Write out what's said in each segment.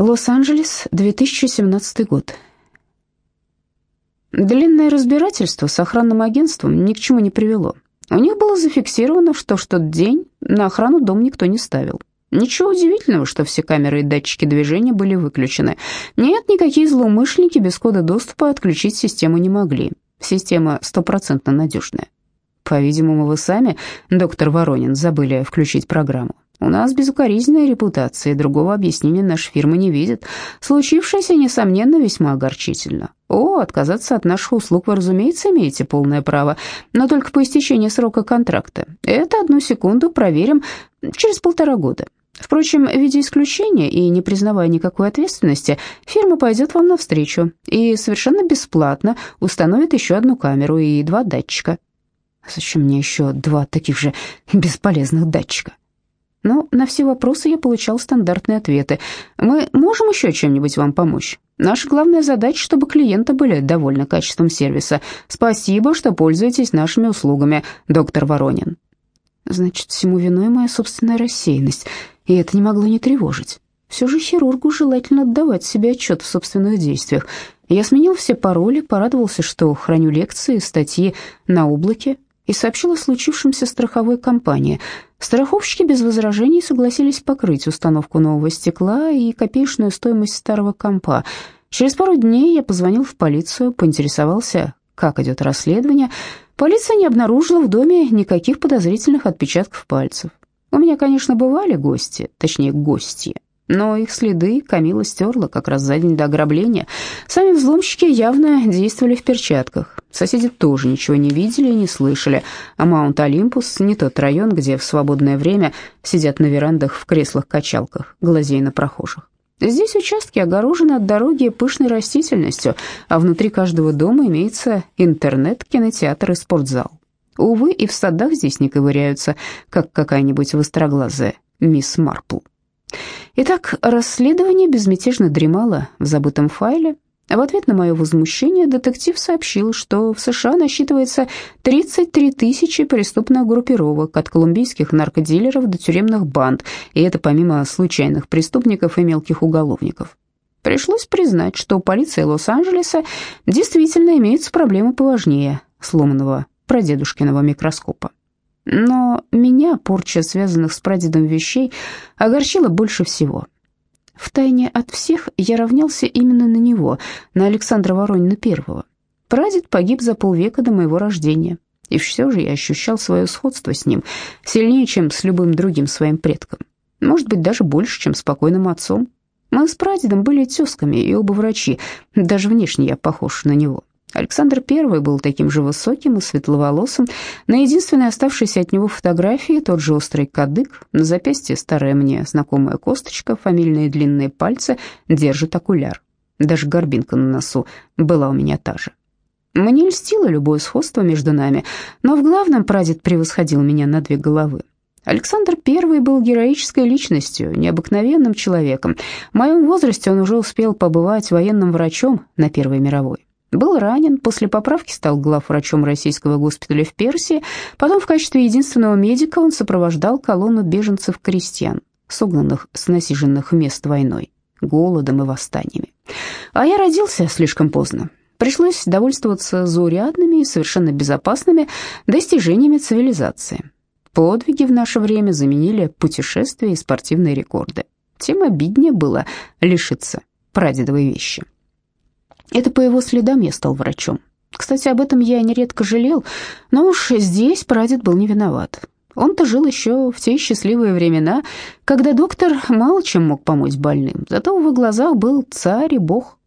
Лос-Анджелес, 2017 год. Длинное разбирательство с охранным агентством ни к чему не привело. У них было зафиксировано, что в тот день на охрану дом никто не ставил. Ничего удивительного, что все камеры и датчики движения были выключены. Нет, никакие злоумышленники без кода доступа отключить систему не могли. Система стопроцентно надежная. По-видимому, вы сами, доктор Воронин, забыли включить программу. У нас безукоризненная репутация, другого объяснения наша фирма не видит. Случившееся, несомненно, весьма огорчительно. О, отказаться от наших услуг вы, разумеется, имеете полное право, но только по истечении срока контракта. Это одну секунду проверим через полтора года. Впрочем, в виде исключения и не признавая никакой ответственности, фирма пойдет вам навстречу и совершенно бесплатно установит еще одну камеру и два датчика. Зачем мне еще два таких же бесполезных датчика? Но на все вопросы я получал стандартные ответы. Мы можем еще чем-нибудь вам помочь? Наша главная задача, чтобы клиенты были довольны качеством сервиса. Спасибо, что пользуетесь нашими услугами, доктор Воронин. Значит, всему виной моя собственная рассеянность, и это не могло не тревожить. Все же хирургу желательно отдавать себе отчет в собственных действиях. Я сменил все пароли, порадовался, что храню лекции, статьи на облаке, и сообщил о случившемся страховой компании. Страховщики без возражений согласились покрыть установку нового стекла и копеечную стоимость старого компа. Через пару дней я позвонил в полицию, поинтересовался, как идет расследование. Полиция не обнаружила в доме никаких подозрительных отпечатков пальцев. У меня, конечно, бывали гости, точнее, гости, но их следы Камила стерла как раз за день до ограбления. Сами взломщики явно действовали в перчатках. Соседи тоже ничего не видели и не слышали. А Маунт-Олимпус не тот район, где в свободное время сидят на верандах в креслах-качалках, глазея на прохожих. Здесь участки огорожены от дороги пышной растительностью, а внутри каждого дома имеется интернет, кинотеатр и спортзал. Увы, и в садах здесь не ковыряются, как какая-нибудь востроглазая мисс Марпл. Итак, расследование безмятежно дремало в забытом файле. В ответ на мое возмущение детектив сообщил, что в США насчитывается 33 тысячи преступных группировок от колумбийских наркодилеров до тюремных банд, и это помимо случайных преступников и мелких уголовников. Пришлось признать, что у полиции Лос-Анджелеса действительно имеются проблемы поважнее сломанного прадедушкиного микроскопа. Но меня порча связанных с прадедом вещей огорчила больше всего. Втайне от всех я равнялся именно на него, на Александра Воронина Первого. Прадед погиб за полвека до моего рождения, и все же я ощущал свое сходство с ним, сильнее, чем с любым другим своим предком. Может быть, даже больше, чем с покойным отцом. Мы с прадедом были тесками и оба врачи, даже внешне я похож на него. Александр I был таким же высоким и светловолосым. На единственной оставшейся от него фотографии тот же острый кадык, на запястье старая мне знакомая косточка, фамильные длинные пальцы, держит окуляр. Даже горбинка на носу была у меня та же. Мне льстило любое сходство между нами, но в главном прадед превосходил меня на две головы. Александр I был героической личностью, необыкновенным человеком. В моем возрасте он уже успел побывать военным врачом на Первой мировой. Был ранен, после поправки стал главврачом российского госпиталя в Персии, потом в качестве единственного медика он сопровождал колонну беженцев-крестьян, согнанных с насиженных мест войной, голодом и восстаниями. А я родился слишком поздно. Пришлось довольствоваться заурядными и совершенно безопасными достижениями цивилизации. Подвиги в наше время заменили путешествия и спортивные рекорды. Тем обиднее было лишиться прадедовой вещи. Это по его следам я стал врачом. Кстати, об этом я нередко жалел, но уж здесь прадед был не виноват. Он-то жил еще в те счастливые времена, когда доктор мало чем мог помочь больным, зато в его глазах был царь и бог.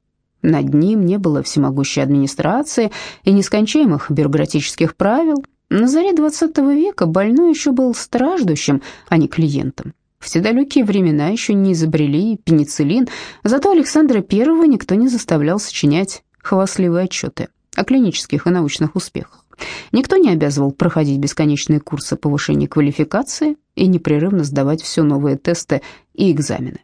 Над ним не было всемогущей администрации и нескончаемых бюрократических правил. На заре XX века больной еще был страждущим, а не клиентом. В те далекие времена еще не изобрели пенициллин, зато Александра I никто не заставлял сочинять хвастливые отчеты о клинических и научных успехах. Никто не обязывал проходить бесконечные курсы повышения квалификации и непрерывно сдавать все новые тесты и экзамены.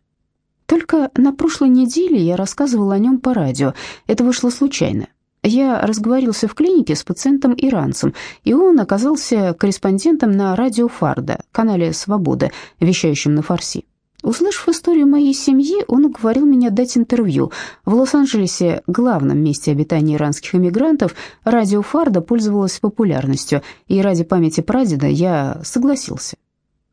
Только на прошлой неделе я рассказывала о нем по радио. Это вышло случайно. Я разговорился в клинике с пациентом-иранцем, и он оказался корреспондентом на радио Фарда, канале «Свобода», вещающем на фарси. Услышав историю моей семьи, он уговорил меня дать интервью. В Лос-Анджелесе, главном месте обитания иранских эмигрантов, радио Фарда пользовалось популярностью, и ради памяти прадеда я согласился.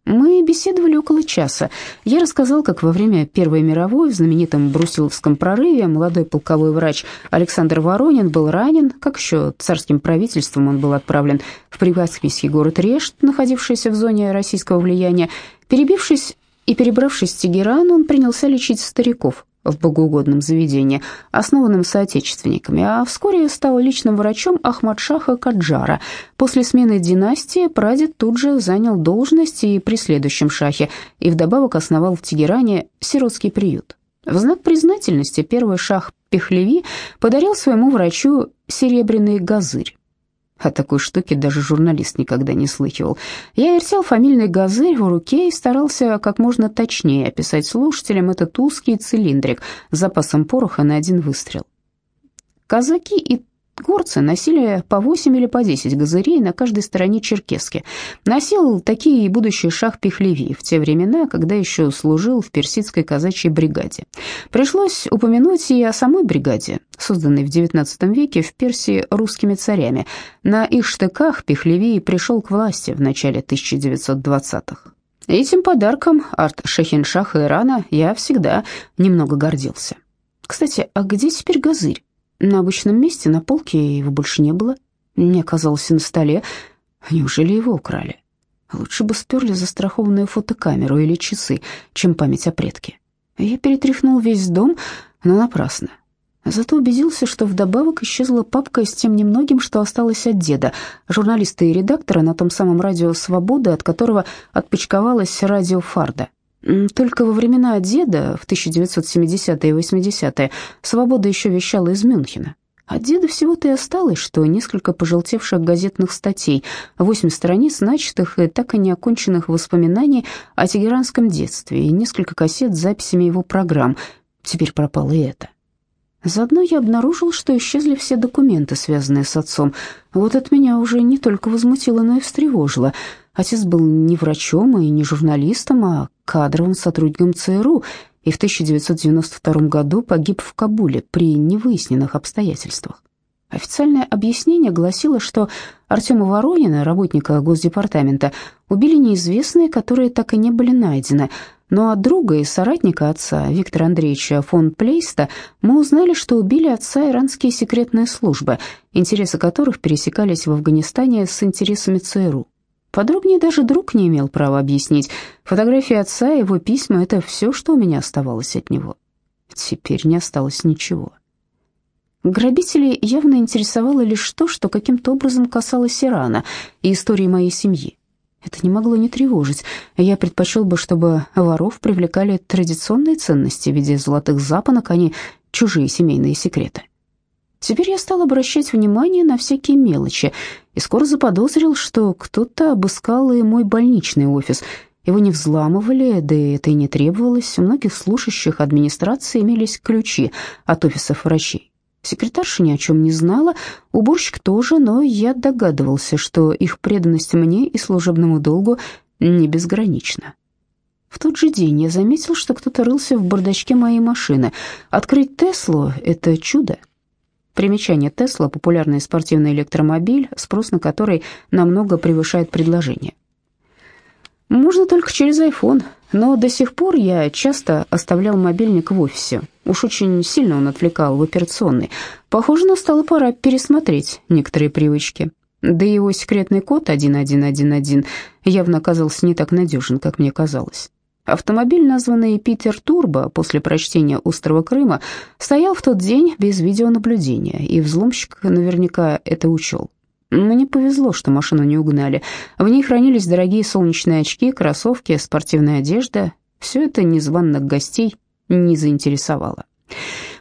Мы беседовали около часа. Я рассказал, как во время Первой мировой в знаменитом Брусиловском прорыве молодой полковой врач Александр Воронин был ранен, как еще царским правительством он был отправлен в приватский город Решт, находившийся в зоне российского влияния. Перебившись и, перебравшись в Тегеран, он принялся лечить стариков в богоугодном заведении, основанном соотечественниками, а вскоре стал личным врачом Ахмадшаха Каджара. После смены династии прадед тут же занял должность и при следующем шахе, и вдобавок основал в Тегеране сиротский приют. В знак признательности первый шах Пехлеви подарил своему врачу серебряный газырь. О такой штуке даже журналист никогда не слыхивал. Я вертел фамильный газель в руке и старался как можно точнее описать слушателям этот узкий цилиндрик с запасом пороха на один выстрел. Казаки и Горцы носили по 8 или по 10 газырей на каждой стороне черкески. Носил такие и будущий шах Пехлеви в те времена, когда еще служил в персидской казачьей бригаде. Пришлось упомянуть и о самой бригаде, созданной в XIX веке в Персии русскими царями. На их штыках Пехлеви пришел к власти в начале 1920-х. Этим подарком арт-шахиншаха Ирана я всегда немного гордился. Кстати, а где теперь газырь? На обычном месте, на полке, его больше не было. Не оказалось на столе. Неужели его украли? Лучше бы сперли застрахованную фотокамеру или часы, чем память о предке. Я перетряхнул весь дом, но напрасно. Зато убедился, что вдобавок исчезла папка с тем немногим, что осталось от деда, журналиста и редактора на том самом радио «Свобода», от которого отпочковалось радио «Фарда». Только во времена деда, в 1970-е и 80-е, «Свобода» еще вещала из Мюнхена. От деда всего-то и осталось, что несколько пожелтевших газетных статей, восемь страниц начатых и так и не оконченных воспоминаний о тегеранском детстве и несколько кассет с записями его программ. Теперь пропало и это. Заодно я обнаружил, что исчезли все документы, связанные с отцом. Вот это меня уже не только возмутило, но и встревожило. Отец был не врачом и не журналистом, а кадровым сотрудником ЦРУ, и в 1992 году погиб в Кабуле при невыясненных обстоятельствах. Официальное объяснение гласило, что Артема Воронина, работника Госдепартамента, убили неизвестные, которые так и не были найдены – но от друга и соратника отца, Виктора Андреевича фон Плейста, мы узнали, что убили отца иранские секретные службы, интересы которых пересекались в Афганистане с интересами ЦРУ. Подробнее даже друг не имел права объяснить. Фотографии отца и его письма — это все, что у меня оставалось от него. Теперь не осталось ничего. Грабителей явно интересовало лишь то, что каким-то образом касалось Ирана и истории моей семьи. Это не могло не тревожить. Я предпочел бы, чтобы воров привлекали традиционные ценности в виде золотых запонок, а не чужие семейные секреты. Теперь я стал обращать внимание на всякие мелочи и скоро заподозрил, что кто-то обыскал и мой больничный офис. Его не взламывали, да и это и не требовалось. У многих служащих администрации имелись ключи от офисов врачей. Секретарша ни о чем не знала, уборщик тоже, но я догадывался, что их преданность мне и служебному долгу не безгранична. В тот же день я заметил, что кто-то рылся в бардачке моей машины. Открыть Теслу — это чудо. Примечание Тесла — популярный спортивный электромобиль, спрос на который намного превышает предложение. Можно только через iPhone, но до сих пор я часто оставлял мобильник в офисе. Уж очень сильно он отвлекал в операционной. Похоже, настала пора пересмотреть некоторые привычки. Да и его секретный код 1111 явно оказался не так надежен, как мне казалось. Автомобиль, названный Питер Турбо после прочтения «Острова Крыма», стоял в тот день без видеонаблюдения, и взломщик наверняка это учел. Мне повезло, что машину не угнали. В ней хранились дорогие солнечные очки, кроссовки, спортивная одежда. Все это незваных гостей не заинтересовало.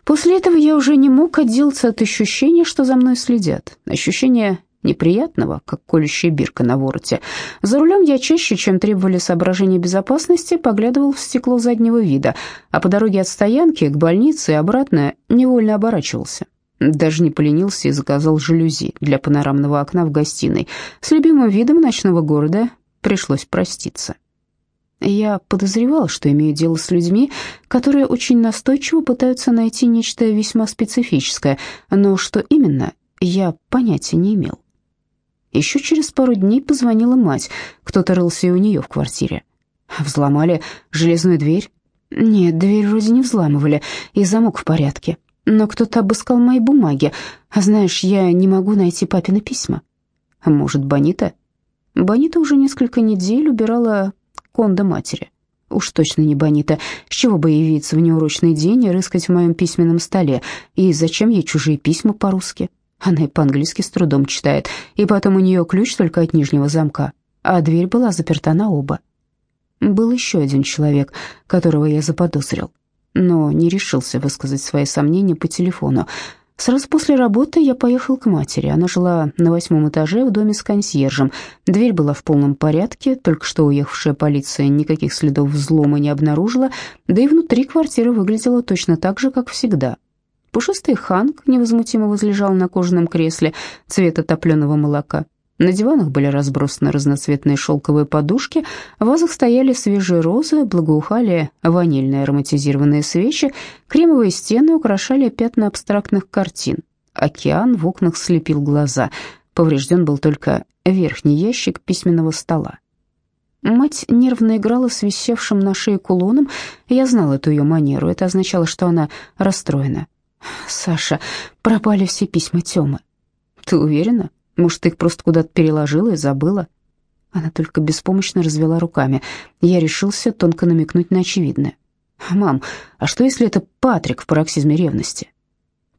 После этого я уже не мог отделаться от ощущения, что за мной следят. Ощущение неприятного, как колющая бирка на вороте. За рулем я чаще, чем требовали соображения безопасности, поглядывал в стекло заднего вида, а по дороге от стоянки к больнице и обратно невольно оборачивался. Даже не поленился и заказал жалюзи для панорамного окна в гостиной. С любимым видом ночного города пришлось проститься. Я подозревал, что имею дело с людьми, которые очень настойчиво пытаются найти нечто весьма специфическое, но что именно, я понятия не имел. Еще через пару дней позвонила мать, кто-то рылся у нее в квартире. Взломали железную дверь? Нет, дверь вроде не взламывали, и замок в порядке. Но кто-то обыскал мои бумаги. А знаешь, я не могу найти папины письма. Может, Бонита? Бонита уже несколько недель убирала кондо матери. Уж точно не Бонита. С чего бы явиться в неурочный день и рыскать в моем письменном столе? И зачем ей чужие письма по-русски? Она и по-английски с трудом читает. И потом у нее ключ только от нижнего замка, а дверь была заперта на оба. Был еще один человек, которого я заподозрил, но не решился высказать свои сомнения по телефону. Сразу после работы я поехал к матери. Она жила на восьмом этаже в доме с консьержем. Дверь была в полном порядке, только что уехавшая полиция никаких следов взлома не обнаружила, да и внутри квартира выглядела точно так же, как всегда. Пушистый Ханк невозмутимо возлежал на кожаном кресле цвета топленого молока. На диванах были разбросаны разноцветные шелковые подушки, в вазах стояли свежие розы, благоухали ванильные ароматизированные свечи, кремовые стены украшали пятна абстрактных картин. Океан в окнах слепил глаза. Поврежден был только верхний ящик письменного стола. Мать нервно играла с висевшим на шее кулоном. Я знал эту ее манеру. Это означало, что она расстроена. «Саша, пропали все письма Тёмы». «Ты уверена?» Может, их просто куда-то переложила и забыла?» Она только беспомощно развела руками. Я решился тонко намекнуть на очевидное. «Мам, а что, если это Патрик в пароксизме ревности?»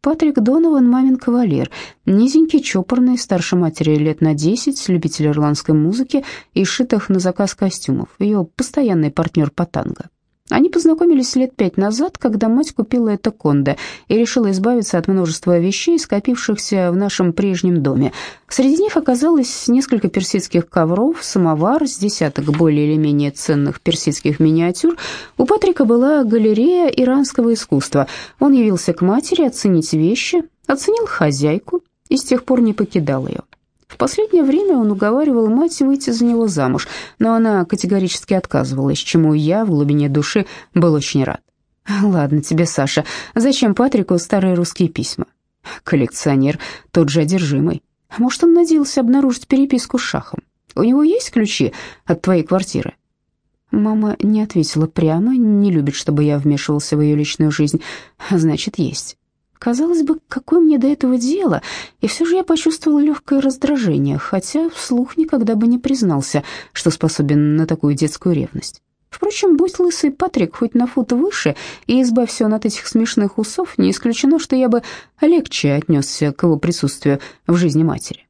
Патрик Донован, мамин кавалер, низенький, чопорный, старше матери лет на десять, любитель ирландской музыки и шитых на заказ костюмов, ее постоянный партнер по танго. Они познакомились лет пять назад, когда мать купила это кондо и решила избавиться от множества вещей, скопившихся в нашем прежнем доме. Среди них оказалось несколько персидских ковров, самовар с десяток более или менее ценных персидских миниатюр. У Патрика была галерея иранского искусства. Он явился к матери оценить вещи, оценил хозяйку и с тех пор не покидал ее. В последнее время он уговаривал мать выйти за него замуж, но она категорически отказывалась, чему я в глубине души был очень рад. «Ладно тебе, Саша, зачем Патрику старые русские письма?» «Коллекционер, тот же одержимый. Может, он надеялся обнаружить переписку с Шахом? У него есть ключи от твоей квартиры?» Мама не ответила прямо, не любит, чтобы я вмешивался в ее личную жизнь. Значит, есть. Казалось бы, какое мне до этого дело, и все же я почувствовал легкое раздражение, хотя вслух никогда бы не признался, что способен на такую детскую ревность. Впрочем, будь лысый Патрик хоть на фут выше и избавься он от этих смешных усов, не исключено, что я бы легче отнесся к его присутствию в жизни матери.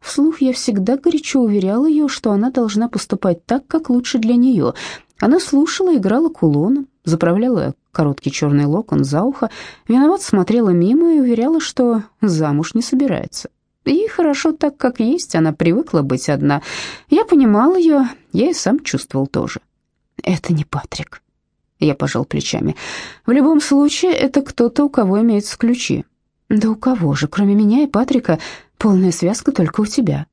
Вслух я всегда горячо уверял ее, что она должна поступать так, как лучше для нее. Она слушала, играла кулоном, заправляла короткий черный локон за ухо, виноват смотрела мимо и уверяла, что замуж не собирается. И хорошо так, как есть, она привыкла быть одна. Я понимал ее, я и сам чувствовал тоже. Это не Патрик. Я пожал плечами. В любом случае, это кто-то, у кого имеются ключи. Да у кого же, кроме меня и Патрика, полная связка только у тебя.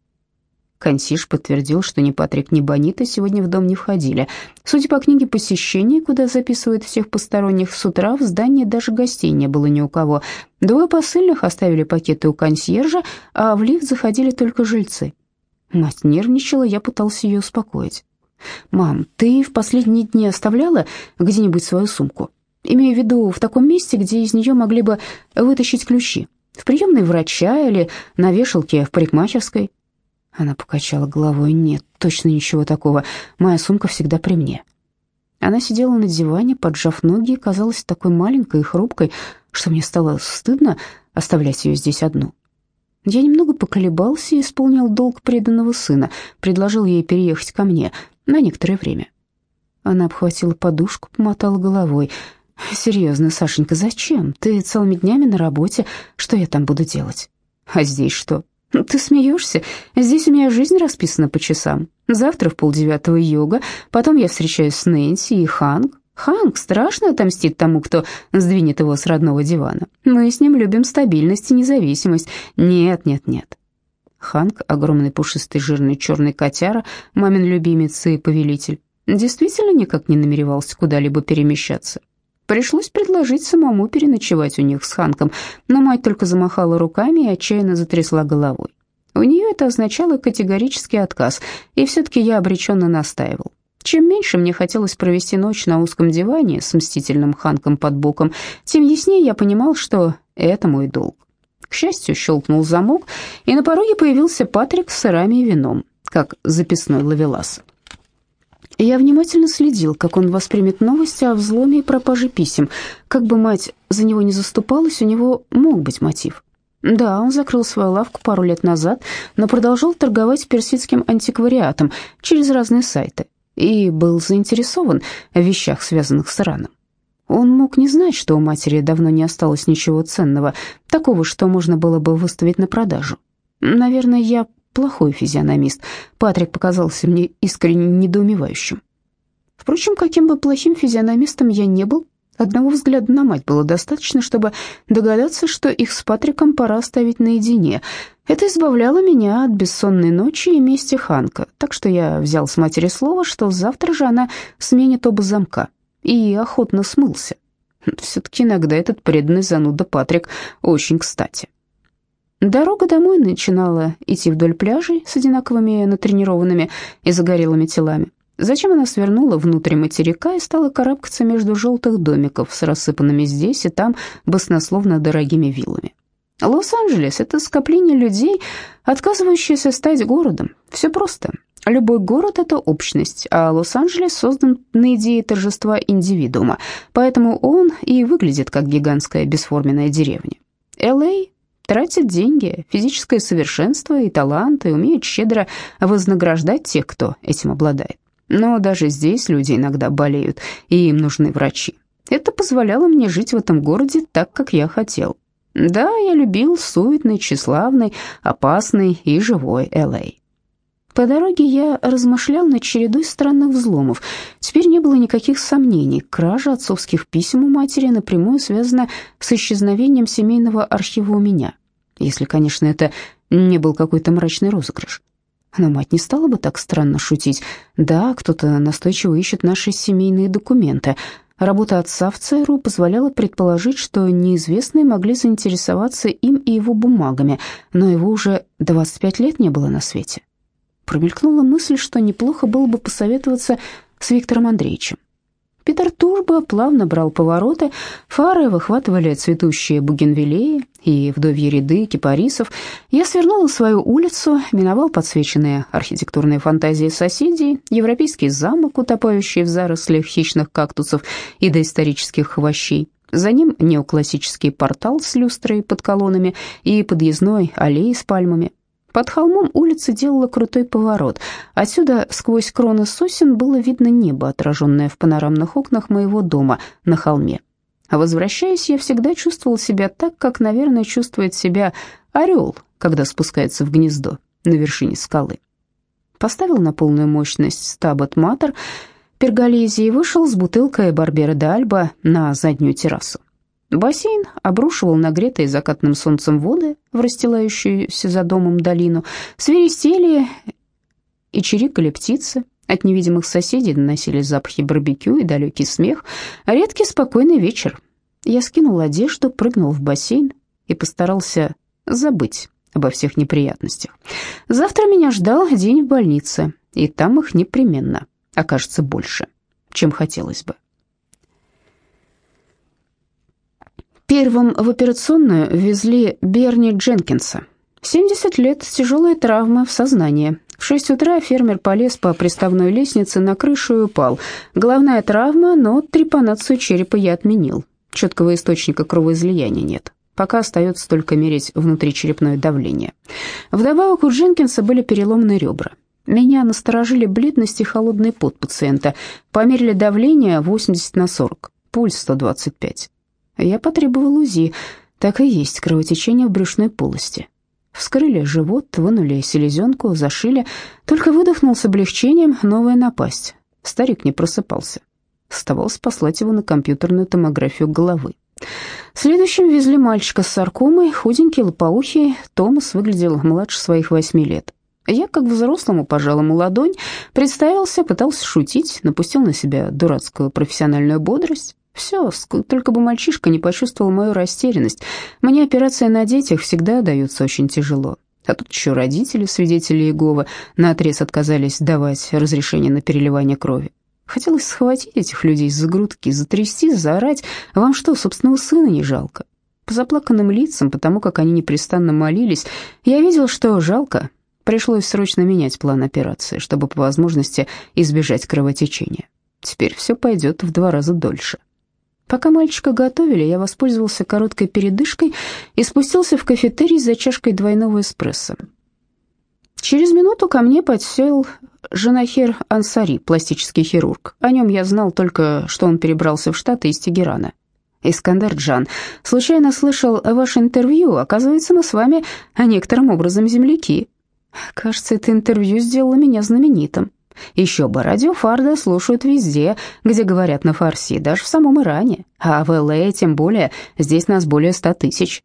Консьерж подтвердил, что ни Патрик, ни Бонита сегодня в дом не входили. Судя по книге посещений, куда записывают всех посторонних с утра, в здании даже гостей не было ни у кого. Двое посыльных оставили пакеты у консьержа, а в лифт заходили только жильцы. Мать нервничала, я пытался ее успокоить. «Мам, ты в последние дни оставляла где-нибудь свою сумку? Имею в виду в таком месте, где из нее могли бы вытащить ключи. В приемной врача или на вешалке в парикмахерской?» Она покачала головой. «Нет, точно ничего такого. Моя сумка всегда при мне». Она сидела на диване, поджав ноги, и казалась такой маленькой и хрупкой, что мне стало стыдно оставлять ее здесь одну. Я немного поколебался и исполнил долг преданного сына, предложил ей переехать ко мне на некоторое время. Она обхватила подушку, помотала головой. «Серьезно, Сашенька, зачем? Ты целыми днями на работе. Что я там буду делать? А здесь что? «Ты смеешься? Здесь у меня жизнь расписана по часам. Завтра в полдевятого йога, потом я встречаюсь с Нэнси и Ханг. Ханг страшно отомстит тому, кто сдвинет его с родного дивана. Мы с ним любим стабильность и независимость. Нет, нет, нет». Ханг, огромный пушистый жирный черный котяра, мамин любимец и повелитель, действительно никак не намеревался куда-либо перемещаться. Пришлось предложить самому переночевать у них с Ханком, но мать только замахала руками и отчаянно затрясла головой. У нее это означало категорический отказ, и все-таки я обреченно настаивал. Чем меньше мне хотелось провести ночь на узком диване с мстительным Ханком под боком, тем яснее я понимал, что это мой долг. К счастью, щелкнул замок, и на пороге появился Патрик с сырами и вином, как записной ловелас. Я внимательно следил, как он воспримет новости о взломе и пропаже писем. Как бы мать за него не заступалась, у него мог быть мотив. Да, он закрыл свою лавку пару лет назад, но продолжал торговать персидским антиквариатом через разные сайты и был заинтересован в вещах, связанных с Ираном. Он мог не знать, что у матери давно не осталось ничего ценного, такого, что можно было бы выставить на продажу. Наверное, я плохой физиономист. Патрик показался мне искренне недоумевающим. Впрочем, каким бы плохим физиономистом я не был, одного взгляда на мать было достаточно, чтобы догадаться, что их с Патриком пора оставить наедине — это избавляло меня от бессонной ночи и мести Ханка, так что я взял с матери слово, что завтра же она сменит оба замка, и охотно смылся. Все-таки иногда этот преданный зануда Патрик очень кстати. Дорога домой начинала идти вдоль пляжей с одинаковыми натренированными и загорелыми телами. Зачем она свернула внутрь материка и стала карабкаться между желтых домиков с рассыпанными здесь и там баснословно дорогими виллами. Лос-Анджелес — это скопление людей, отказывающиеся стать городом. Все просто. Любой город — это общность, а Лос-Анджелес создан на идее торжества индивидуума, поэтому он и выглядит как гигантская бесформенная деревня. Л.А. тратит деньги, физическое совершенство и талант, и умеет щедро вознаграждать тех, кто этим обладает. Но даже здесь люди иногда болеют, и им нужны врачи. Это позволяло мне жить в этом городе так, как я хотел. Да, я любил суетный, тщеславный, опасный и живой Л.А. По дороге я размышлял над чередой странных взломов. Теперь не было никаких сомнений. Кража отцовских писем у матери напрямую связана с исчезновением семейного архива у меня. Если, конечно, это не был какой-то мрачный розыгрыш. Но мать не стала бы так странно шутить. Да, кто-то настойчиво ищет наши семейные документы. Работа отца в ЦРУ позволяла предположить, что неизвестные могли заинтересоваться им и его бумагами, но его уже 25 лет не было на свете. Промелькнула мысль, что неплохо было бы посоветоваться с Виктором Андреевичем. Питер Турбо плавно брал повороты, фары выхватывали цветущие бугенвиллеи и вдовьи ряды кипарисов. Я свернул на свою улицу, миновал подсвеченные архитектурные фантазии соседей, европейский замок, утопающий в зарослях хищных кактусов и доисторических хвощей. За ним неоклассический портал с люстрой под колоннами и подъездной аллеей с пальмами. Под холмом улица делала крутой поворот. Отсюда сквозь кроны сосен было видно небо, отраженное в панорамных окнах моего дома на холме. А возвращаясь, я всегда чувствовал себя так, как, наверное, чувствует себя орел, когда спускается в гнездо на вершине скалы. Поставил на полную мощность стабат матер перголези и вышел с бутылкой Барбера де Альба на заднюю террасу. Бассейн обрушивал нагретые закатным солнцем воды в расстилающуюся за домом долину. Свиристели и чирикали птицы. От невидимых соседей доносились запахи барбекю и далекий смех. Редкий спокойный вечер. Я скинул одежду, прыгнул в бассейн и постарался забыть обо всех неприятностях. Завтра меня ждал день в больнице, и там их непременно окажется больше, чем хотелось бы. Первым в операционную везли Берни Дженкинса. 70 лет, тяжелые травмы в сознании. В 6 утра фермер полез по приставной лестнице на крышу и упал. Головная травма, но трепанацию черепа я отменил. Четкого источника кровоизлияния нет. Пока остается только мерить внутричерепное давление. Вдобавок у Дженкинса были переломные ребра. Меня насторожили бледность и холодный пот пациента. Померили давление 80 на 40, пульс 125. Я потребовал УЗИ. Так и есть кровотечение в брюшной полости. Вскрыли живот, вынули селезенку, зашили. Только выдохнул с облегчением новая напасть. Старик не просыпался. Оставалось послать его на компьютерную томографию головы. Следующим везли мальчика с саркомой, худенький, лопоухий. Томас выглядел младше своих восьми лет. Я, как взрослому, пожал ему ладонь, представился, пытался шутить, напустил на себя дурацкую профессиональную бодрость. Все, только бы мальчишка не почувствовал мою растерянность. Мне операция на детях всегда дается очень тяжело. А тут еще родители, свидетели Иеговы, наотрез отказались давать разрешение на переливание крови. Хотелось схватить этих людей за грудки, затрясти, заорать. Вам что, собственного сына не жалко? По заплаканным лицам, потому как они непрестанно молились, я видел, что жалко. Пришлось срочно менять план операции, чтобы по возможности избежать кровотечения. Теперь все пойдет в два раза дольше. Пока мальчика готовили, я воспользовался короткой передышкой и спустился в кафетерий за чашкой двойного эспрессо. Через минуту ко мне подсел Жанахер Ансари, пластический хирург. О нем я знал только, что он перебрался в Штаты из Тегерана. «Искандер Джан, случайно слышал ваше интервью. Оказывается, мы с вами некоторым образом земляки. Кажется, это интервью сделало меня знаменитым. Еще бы, радио Фарда слушают везде, где говорят на фарси, даже в самом Иране. А в Л.А. тем более, здесь нас более ста тысяч».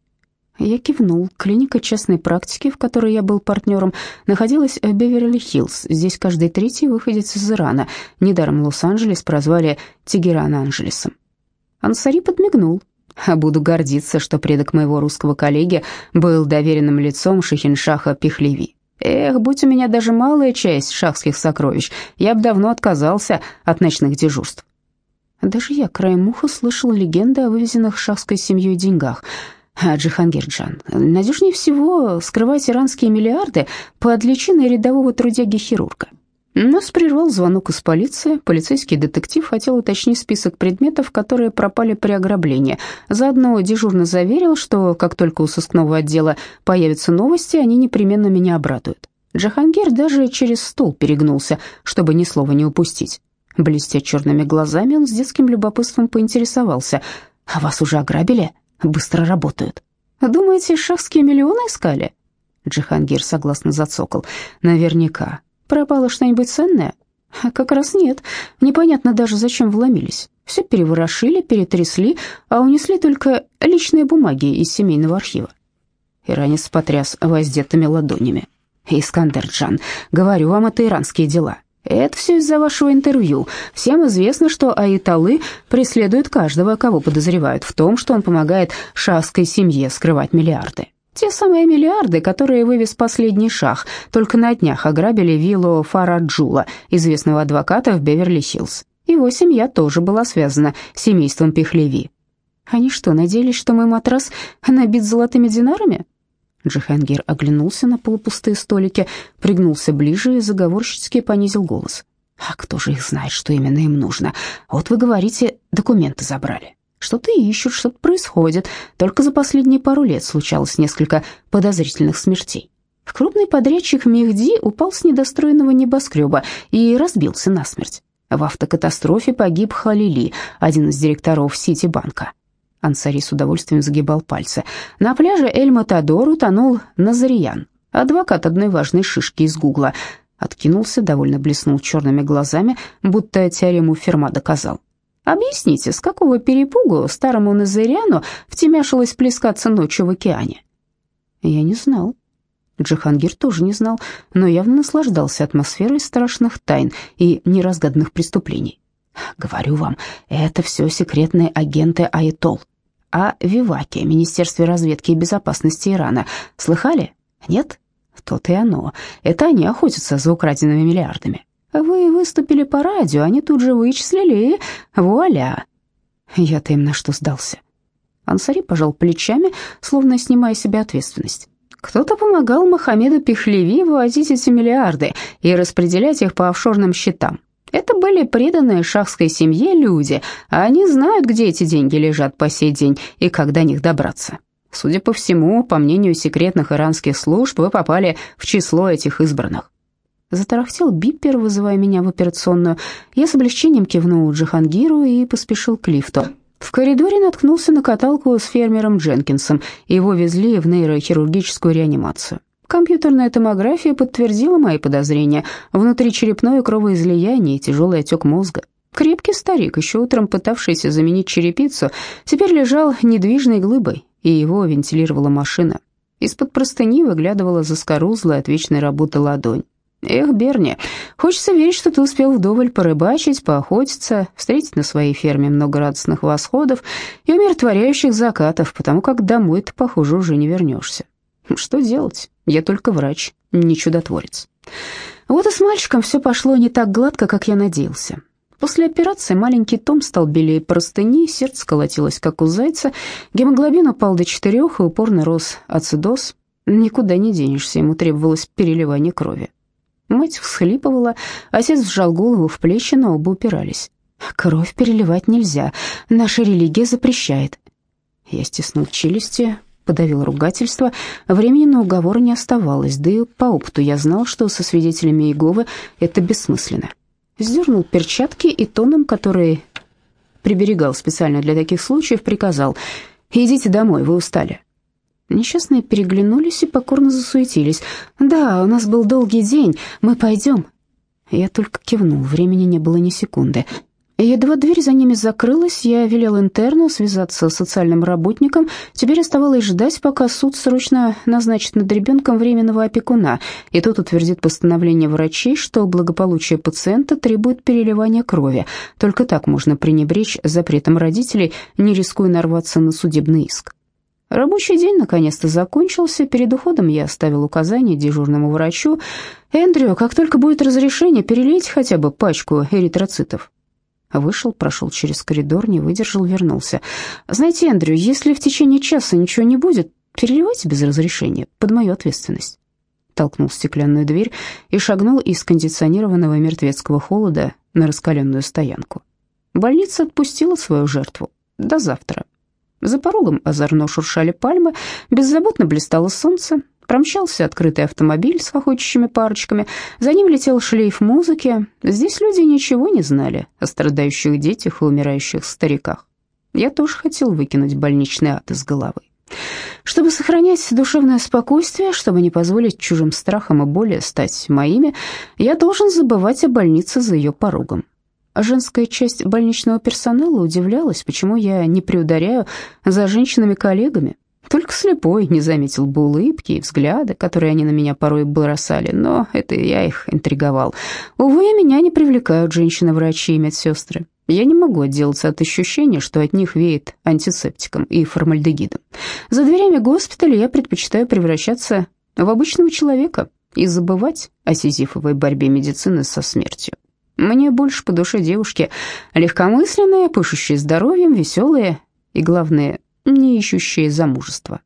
Я кивнул. Клиника частной практики, в которой я был партнером, находилась в Беверли-Хиллз. Здесь каждый третий выходец из Ирана. Недаром Лос-Анджелес прозвали Тегеран-Анджелесом. Ансари подмигнул. Буду гордиться, что предок моего русского коллеги был доверенным лицом Шахиншаха Пехлеви. Эх, будь у меня даже малая часть шахских сокровищ, я бы давно отказался от ночных дежурств. Даже я краем уха слышал легенды о вывезенных шахской семьей деньгах – а, Джихангирджан, надежнее всего скрывать иранские миллиарды под личиной рядового трудяги-хирурга. Нас прервал звонок из полиции. Полицейский детектив хотел уточнить список предметов, которые пропали при ограблении. Заодно дежурно заверил, что как только у сыскного отдела появятся новости, они непременно меня обрадуют. Джахангир даже через стол перегнулся, чтобы ни слова не упустить. Блестя черными глазами, он с детским любопытством поинтересовался. «А вас уже ограбили?» быстро работают. Думаете, шахские миллионы искали? Джихангир согласно зацокал. Наверняка. Пропало что-нибудь ценное? А как раз нет. Непонятно даже, зачем вломились. Все переворошили, перетрясли, а унесли только личные бумаги из семейного архива. Иранец потряс воздетыми ладонями. «Искандер Джан, говорю вам, это иранские дела. Это все из-за вашего интервью. Всем известно, что Аиталы преследует каждого, кого подозревают в том, что он помогает шахской семье скрывать миллиарды. Те самые миллиарды, которые вывез последний шах, только на днях ограбили виллу Фараджула, известного адвоката в Беверли-Хиллз. Его семья тоже была связана с семейством Пехлеви. Они что, надеялись, что мой матрас набит золотыми динарами? Джихангир оглянулся на полупустые столики, пригнулся ближе и заговорщицки понизил голос. «А кто же их знает, что именно им нужно? Вот вы говорите, документы забрали. Что-то ищут, что-то происходит. Только за последние пару лет случалось несколько подозрительных смертей. Крупный подрядчик Мехди упал с недостроенного небоскреба и разбился насмерть. В автокатастрофе погиб Халили, один из директоров Ситибанка. Ансари с удовольствием загибал пальцы. На пляже Эль-Матадор утонул Назариян, адвокат одной важной шишки из Гугла. Откинулся, довольно блеснул черными глазами, будто теорему Ферма доказал. «Объясните, с какого перепугу старому Назаряну втемяшилось плескаться ночью в океане?» «Я не знал». Джихангир тоже не знал, но явно наслаждался атмосферой страшных тайн и неразгаданных преступлений. «Говорю вам, это все секретные агенты Айтол о Виваке, Министерстве разведки и безопасности Ирана. Слыхали? Нет? То-то и оно. Это они охотятся за украденными миллиардами. Вы выступили по радио, они тут же вычислили, и вуаля. Я-то им на что сдался? Ансари пожал плечами, словно снимая себе ответственность. Кто-то помогал Мохаммеду Пехлеви вывозить эти миллиарды и распределять их по офшорным счетам. Это были преданные шахской семье люди, а они знают, где эти деньги лежат по сей день и как до них добраться. Судя по всему, по мнению секретных иранских служб, вы попали в число этих избранных. Затарахтел биппер, вызывая меня в операционную. Я с облегчением кивнул Джихангиру и поспешил к лифту. В коридоре наткнулся на каталку с фермером Дженкинсом, его везли в нейрохирургическую реанимацию. Компьютерная томография подтвердила мои подозрения. Внутричерепное кровоизлияние и тяжелый отек мозга. Крепкий старик, еще утром пытавшийся заменить черепицу, теперь лежал недвижной глыбой, и его вентилировала машина. Из-под простыни выглядывала заскорузлая от вечной работы ладонь. Эх, Берни, хочется верить, что ты успел вдоволь порыбачить, поохотиться, встретить на своей ферме много радостных восходов и умиротворяющих закатов, потому как домой ты, похоже, уже не вернешься. Что делать? Я только врач, не чудотворец. Вот и с мальчиком все пошло не так гладко, как я надеялся. После операции маленький Том стал белее простыни, сердце колотилось, как у зайца, гемоглобин упал до четырех и упорно рос ацидоз. Никуда не денешься, ему требовалось переливание крови. Мать всхлипывала, отец сжал голову в плечи, но оба упирались. «Кровь переливать нельзя, наша религия запрещает». Я стиснул челюсти, подавил ругательство. Времени на уговоры не оставалось, да и по опыту я знал, что со свидетелями Иеговы это бессмысленно. Сдернул перчатки и тоном, который приберегал специально для таких случаев, приказал «Идите домой, вы устали». Несчастные переглянулись и покорно засуетились. «Да, у нас был долгий день, мы пойдем». Я только кивнул, времени не было ни секунды. Едва дверь за ними закрылась, я велел интерну связаться с социальным работником. Теперь оставалось ждать, пока суд срочно назначит над ребенком временного опекуна, и тот утвердит постановление врачей, что благополучие пациента требует переливания крови. Только так можно пренебречь запретом родителей, не рискуя нарваться на судебный иск. Рабочий день наконец-то закончился. Перед уходом я оставил указание дежурному врачу. «Эндрю, как только будет разрешение, перелейте хотя бы пачку эритроцитов». Вышел, прошел через коридор, не выдержал, вернулся. «Знаете, Эндрю, если в течение часа ничего не будет, переливайте без разрешения, под мою ответственность». Толкнул стеклянную дверь и шагнул из кондиционированного мертвецкого холода на раскаленную стоянку. Больница отпустила свою жертву. До завтра. За порогом озорно шуршали пальмы, беззаботно блистало солнце, Промчался открытый автомобиль с хохочущими парочками, за ним летел шлейф музыки. Здесь люди ничего не знали о страдающих детях и умирающих стариках. Я тоже хотел выкинуть больничный ад из головы. Чтобы сохранять душевное спокойствие, чтобы не позволить чужим страхам и боли стать моими, я должен забывать о больнице за ее порогом. Женская часть больничного персонала удивлялась, почему я не приударяю за женщинами-коллегами, только слепой не заметил бы улыбки и взгляды, которые они на меня порой бросали, но это я их интриговал. Увы, меня не привлекают женщины-врачи и медсестры. Я не могу отделаться от ощущения, что от них веет антисептиком и формальдегидом. За дверями госпиталя я предпочитаю превращаться в обычного человека и забывать о сизифовой борьбе медицины со смертью. Мне больше по душе девушки легкомысленные, пышущие здоровьем, веселые и, главное, не ищущие замужества.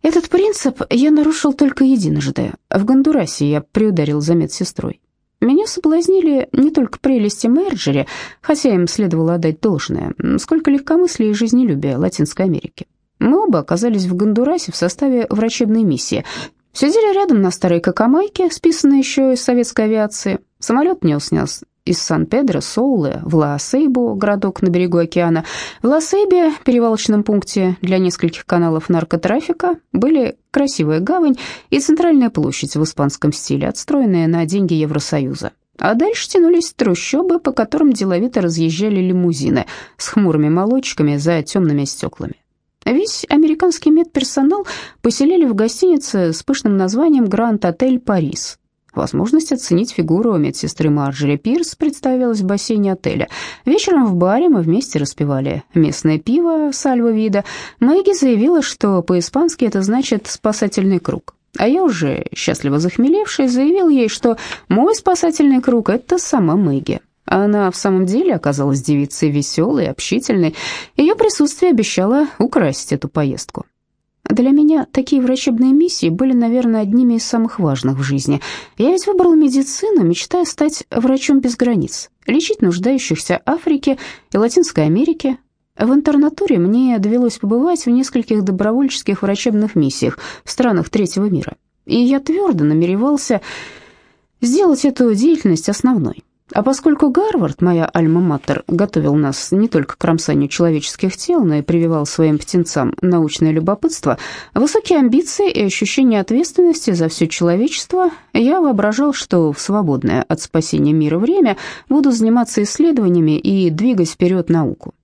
Этот принцип я нарушил только единожды. В Гондурасе я приударил за медсестрой. Меня соблазнили не только прелести Мерджери, хотя им следовало отдать должное, сколько легкомыслия и жизнелюбия Латинской Америки. Мы оба оказались в Гондурасе в составе врачебной миссии. Сидели рядом на старой кокомайке, списанной еще из советской авиации. Самолет нес нас из Сан-Педро, Соулы, в Ла-Сейбу, городок на берегу океана. В Ла-Сейбе, перевалочном пункте для нескольких каналов наркотрафика, были красивая гавань и центральная площадь в испанском стиле, отстроенная на деньги Евросоюза. А дальше тянулись трущобы, по которым деловито разъезжали лимузины с хмурыми молочками за темными стеклами. Весь американский медперсонал поселили в гостинице с пышным названием «Гранд Отель Парис», Возможность оценить фигуру медсестры Марджери Пирс представилась в бассейне отеля. Вечером в баре мы вместе распивали местное пиво сальво вида. Мэгги заявила, что по-испански это значит «спасательный круг». А я уже, счастливо захмелевшая, заявил ей, что мой спасательный круг — это сама Мэгги. Она в самом деле оказалась девицей веселой, общительной. Ее присутствие обещало украсить эту поездку. Для меня такие врачебные миссии были, наверное, одними из самых важных в жизни. Я ведь выбрала медицину, мечтая стать врачом без границ, лечить нуждающихся Африки и Латинской Америки. В интернатуре мне довелось побывать в нескольких добровольческих врачебных миссиях в странах третьего мира. И я твердо намеревался сделать эту деятельность основной. А поскольку Гарвард, моя альма-матер, готовил нас не только к кромсанию человеческих тел, но и прививал своим птенцам научное любопытство, высокие амбиции и ощущение ответственности за все человечество, я воображал, что в свободное от спасения мира время буду заниматься исследованиями и двигать вперед науку.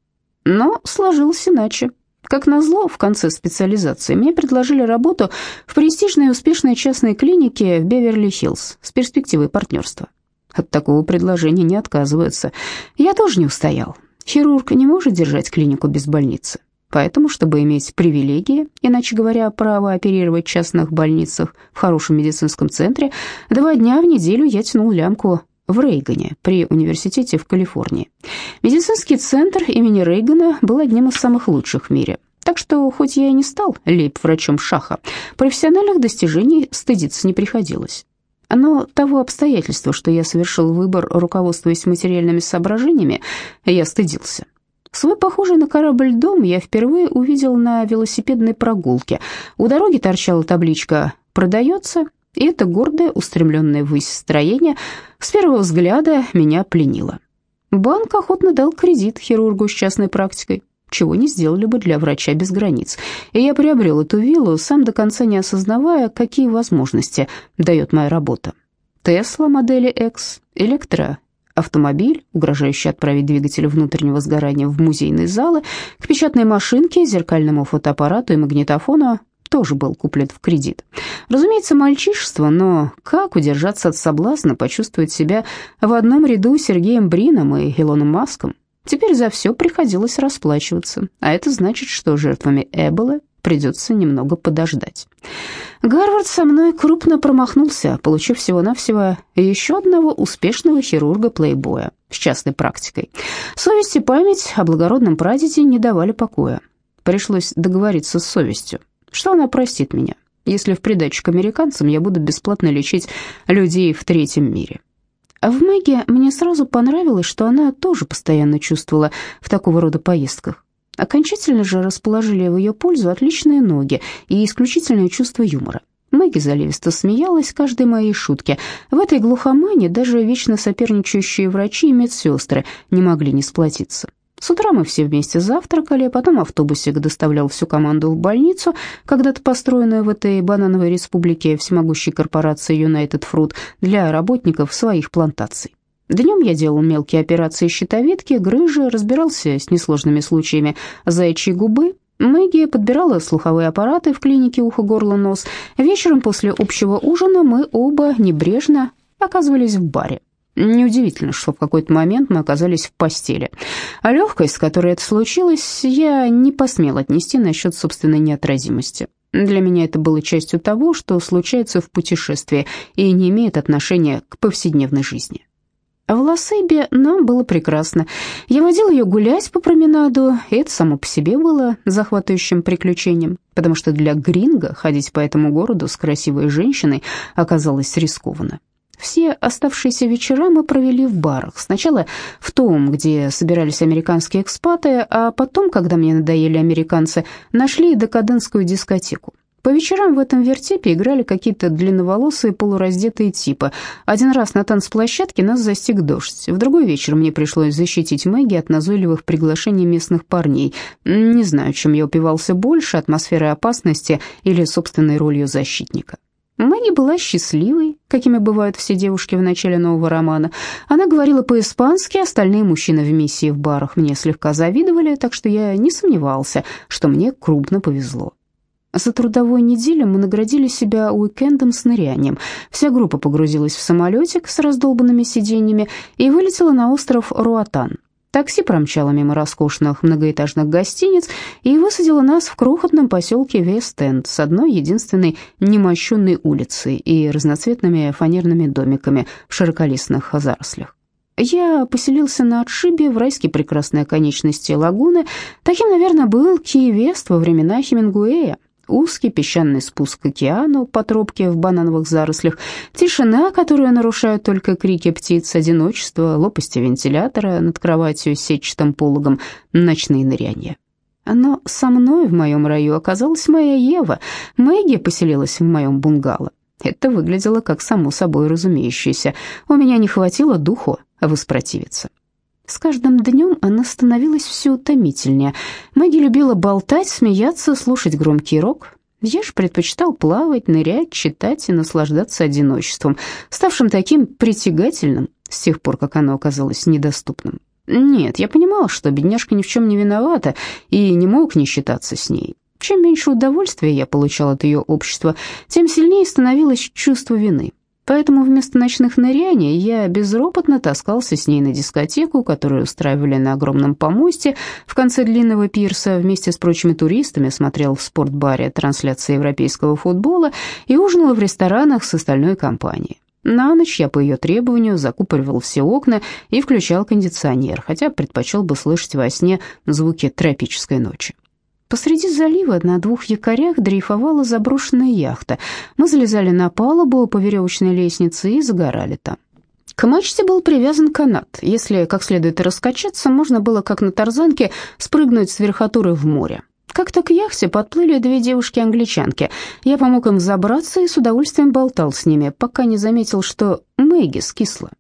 Но сложилось иначе. Как назло, в конце специализации мне предложили работу в престижной и успешной частной клинике в Беверли-Хиллз с перспективой партнерства. От такого предложения не отказываются. Я тоже не устоял. Хирург не может держать клинику без больницы. Поэтому, чтобы иметь привилегии, иначе говоря, право оперировать в частных больницах в хорошем медицинском центре, два дня в неделю я тянул лямку в Рейгане при университете в Калифорнии. Медицинский центр имени Рейгана был одним из самых лучших в мире. Так что, хоть я и не стал лейб-врачом Шаха, профессиональных достижений стыдиться не приходилось. Но того обстоятельства, что я совершил выбор, руководствуясь материальными соображениями, я стыдился. Свой похожий на корабль дом я впервые увидел на велосипедной прогулке. У дороги торчала табличка «Продается», и это гордое, устремленное ввысь строение с первого взгляда меня пленило. Банк охотно дал кредит хирургу с частной практикой, чего не сделали бы для врача без границ. И я приобрел эту виллу, сам до конца не осознавая, какие возможности дает моя работа. Тесла модели X, электро автомобиль, угрожающий отправить двигатель внутреннего сгорания в музейные залы, к печатной машинке, зеркальному фотоаппарату и магнитофону тоже был куплен в кредит. Разумеется, мальчишество, но как удержаться от соблазна почувствовать себя в одном ряду с Сергеем Брином и Илоном Маском? Теперь за все приходилось расплачиваться, а это значит, что жертвами Эбола придется немного подождать. Гарвард со мной крупно промахнулся, получив всего-навсего еще одного успешного хирурга-плейбоя с частной практикой. Совесть и память о благородном прадеде не давали покоя. Пришлось договориться с совестью, что она простит меня, если в придачу к американцам я буду бесплатно лечить людей в третьем мире. А в Мэгги мне сразу понравилось, что она тоже постоянно чувствовала в такого рода поездках. Окончательно же расположили в ее пользу отличные ноги и исключительное чувство юмора. Мэгги заливисто смеялась каждой моей шутке. В этой глухомане даже вечно соперничающие врачи и медсестры не могли не сплотиться. С утра мы все вместе завтракали, потом автобусик доставлял всю команду в больницу, когда-то построенную в этой банановой республике всемогущей корпорации United Fruit для работников своих плантаций. Днем я делал мелкие операции щитовидки, грыжи, разбирался с несложными случаями заячьей губы. Мэгги подбирала слуховые аппараты в клинике ухо-горло-нос. Вечером после общего ужина мы оба небрежно оказывались в баре. Неудивительно, что в какой-то момент мы оказались в постели. А легкость, с которой это случилось, я не посмел отнести насчет собственной неотразимости. Для меня это было частью того, что случается в путешествии и не имеет отношения к повседневной жизни. В Лосейбе нам было прекрасно. Я водил ее гулять по променаду, и это само по себе было захватывающим приключением, потому что для гринга ходить по этому городу с красивой женщиной оказалось рискованно. Все оставшиеся вечера мы провели в барах. Сначала в том, где собирались американские экспаты, а потом, когда мне надоели американцы, нашли декадентскую дискотеку. По вечерам в этом вертепе играли какие-то длинноволосые полураздетые типы. Один раз на танцплощадке нас застиг дождь. В другой вечер мне пришлось защитить Мэгги от назойливых приглашений местных парней. Не знаю, чем я упивался больше, атмосферой опасности или собственной ролью защитника. Мэгги была счастливой, какими бывают все девушки в начале нового романа. Она говорила по-испански, остальные мужчины в миссии в барах мне слегка завидовали, так что я не сомневался, что мне крупно повезло. За трудовую неделю мы наградили себя уикендом с нырянием. Вся группа погрузилась в самолетик с раздолбанными сиденьями и вылетела на остров Руатан. Такси промчало мимо роскошных многоэтажных гостиниц и высадило нас в крохотном поселке Вест-Энд с одной единственной немощенной улицей и разноцветными фанерными домиками в широколистных зарослях. Я поселился на отшибе в райской прекрасной оконечности лагуны. Таким, наверное, был Киевест во времена Хемингуэя узкий песчаный спуск к океану по тропке в банановых зарослях, тишина, которую нарушают только крики птиц, одиночество, лопасти вентилятора над кроватью с сетчатым пологом, ночные ныряния. Но со мной в моем раю оказалась моя Ева. Мэгги поселилась в моем бунгало. Это выглядело как само собой разумеющееся. У меня не хватило духу воспротивиться. С каждым днем она становилась все утомительнее. Мэгги любила болтать, смеяться, слушать громкий рок. Я же предпочитал плавать, нырять, читать и наслаждаться одиночеством, ставшим таким притягательным с тех пор, как оно оказалось недоступным. Нет, я понимал, что бедняжка ни в чем не виновата и не мог не считаться с ней. Чем меньше удовольствия я получал от ее общества, тем сильнее становилось чувство вины. Поэтому вместо ночных ныряний я безропотно таскался с ней на дискотеку, которую устраивали на огромном помосте в конце длинного пирса, вместе с прочими туристами смотрел в спортбаре трансляции европейского футбола и ужинал в ресторанах с остальной компанией. На ночь я по ее требованию закупоривал все окна и включал кондиционер, хотя предпочел бы слышать во сне звуки тропической ночи. Посреди залива на двух якорях дрейфовала заброшенная яхта. Мы залезали на палубу по веревочной лестнице и загорали там. К мачте был привязан канат. Если как следует раскачаться, можно было, как на тарзанке, спрыгнуть с верхотуры в море. Как-то к яхте подплыли две девушки-англичанки. Я помог им забраться и с удовольствием болтал с ними, пока не заметил, что Мэгги скисла.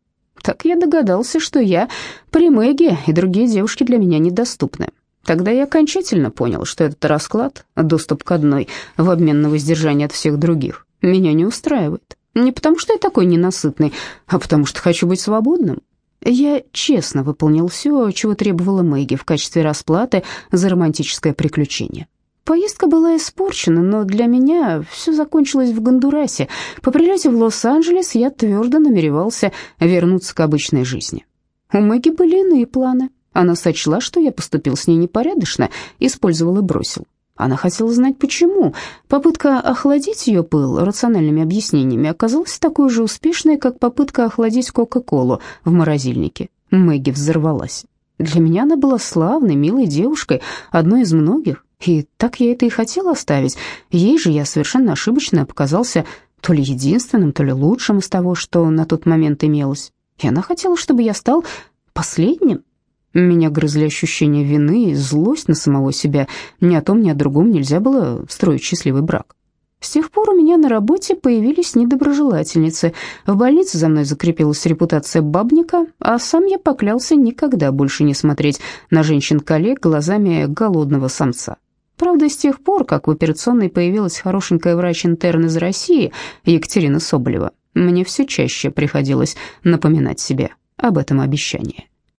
Так я догадался, что я при Мэгги, и другие девушки для меня недоступны. Тогда я окончательно понял, что этот расклад, доступ к одной, в обмен на воздержание от всех других, меня не устраивает. Не потому, что я такой ненасытный, а потому, что хочу быть свободным. Я честно выполнил все, чего требовала Мэгги в качестве расплаты за романтическое приключение. Поездка была испорчена, но для меня все закончилось в Гондурасе. По прилете в Лос-Анджелес я твердо намеревался вернуться к обычной жизни. У Мэгги были иные планы. Она сочла, что я поступил с ней непорядочно, использовал и бросил. Она хотела знать, почему. Попытка охладить ее пыл рациональными объяснениями оказалась такой же успешной, как попытка охладить Кока-Колу в морозильнике. Мэгги взорвалась. Для меня она была славной, милой девушкой, одной из многих, и так я это и хотела оставить. Ей же я совершенно ошибочно показался то ли единственным, то ли лучшим из того, что на тот момент имелось. И она хотела, чтобы я стал последним. Меня грызли ощущения вины и злость на самого себя. Ни о том, ни о другом нельзя было строить счастливый брак. С тех пор у меня на работе появились недоброжелательницы. В больнице за мной закрепилась репутация бабника, а сам я поклялся никогда больше не смотреть на женщин-коллег глазами голодного самца. Правда, с тех пор, как в операционной появилась хорошенькая врач-интерн из России, Екатерина Соболева, мне все чаще приходилось напоминать себе об этом обещании.